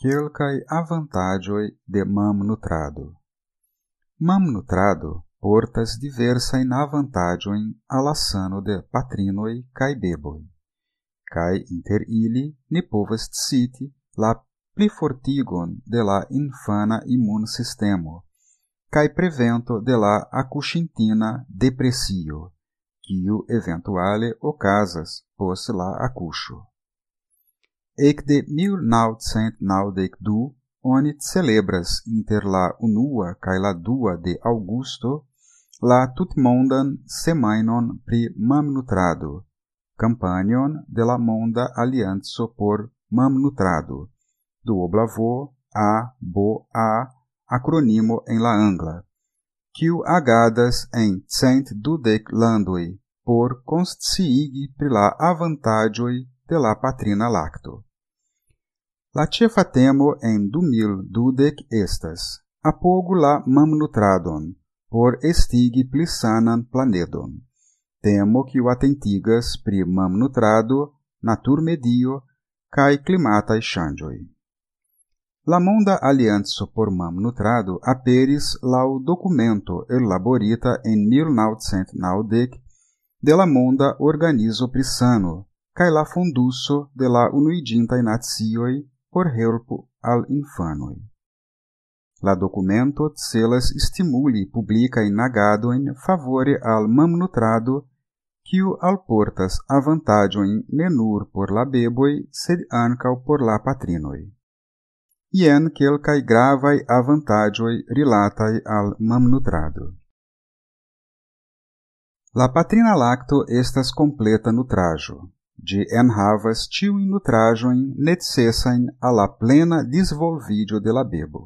quelcae avantagioi de mam nutrado. Mam nutrado portas diversa in avantagioin alla sano de patrinoi cae beboi, cae inter ili ne povest siti la plifortigon de la infana immun sistemo, cae prevento de la acuscintina depressio, quiu eventuale ocasas post la acuscio. Ec de 1992 oni celebras inter la unua cae la dua de Augusto la tutmondan semainon pri mamnutrado, campanion de la Monda Alianzo por Mamnutrado, do oblavo A, Bo, A, acronimo en la angla, quiu agadas en cent dudec landoi, por consciigi pri la avantagioi de la patrina lacto. La cefa temo en du mil dudec estas, apogu la mamnutradon, por estigi pli sanan planedon. Temo que o atentigas pri mamnutrado, natur medio, cae climatae changioi. La monda alianzo por mamnutrado aperis lau documento elaborita en 1990 de la monda organizo prisano, cae la funduso de la unuidintae nazioi por helpo al infanoi. La documento celas stimuli publica in nagado in favore al mamnutrado quiu alportas avantagioin ne nur por la beboi, sed ancau por la patrinoi. Ien quelcae gravai avantagioi rilatai al mamnutrado. La patrina lacto estas completa nutrajo, de enhavas tiu in nutrajoin necessain a la plena disvolvidio de la bebo.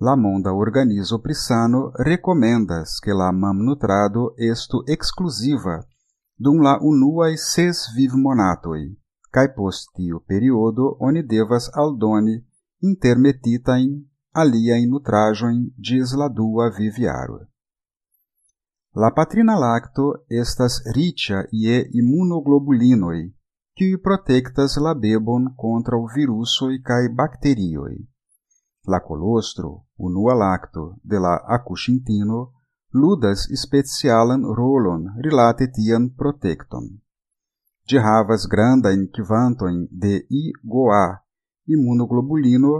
La monda organizo prisano recomendas que la mam nutrado estu exclusiva dum la unuae ses viv monatoi, cae post tiu periodo oni devas aldoni intermetitain alia in nutrajoin dis la dua viviaro. La patrina lacto estas ricia ie immunoglobulinoi, qui protectas la bebon contra o virusoi cae bacterioi. La colostro, unua lacto, de la acuscintino, ludas specialan rolon rilate tian protecton. De havas granda in kvantoin de IgA, immunoglobulino,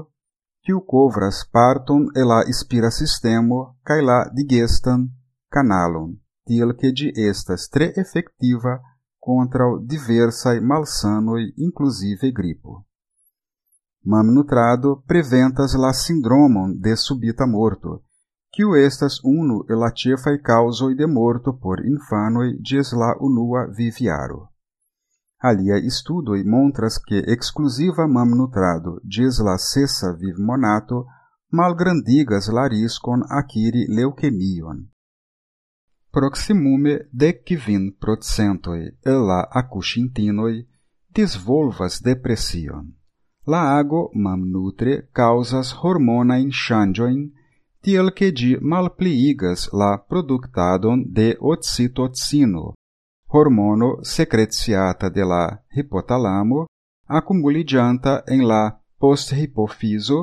quiu covras parton e la spira sistemo cae la digestan canalon, tiel que de estas tre effectiva contra diversae malsanoi, inclusive gripo. Mamnutrado preventas la sindromon de subita morto, quiu estas unu e la cefae causoi de morto por infanoi dies la unua viviaro. Alia studoi montras que exclusiva mamnutrado dies la sessa viv monato malgrandigas la riscon acquiri leuquemion proximume decvin procentoi la acuscintinoi disvolvas depression. La ago mamnutre causas hormonain changioin, tiel que di malpliigas la productadon de oxitocino, hormono secretiata de la hipotalamo, accumulidianta en la post-hipofiso,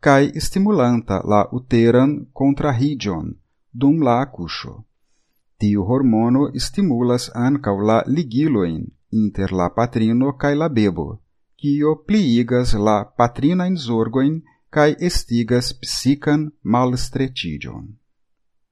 cae stimulanta la uteran contrarrigion, dum la acuscio. Tiu hormono stimulas ankaŭ la ligiloin inter la patrino kaj la bebo, kio pliigas la patrinajn zorgojn kaj estigas psikan malstreĉiĝon.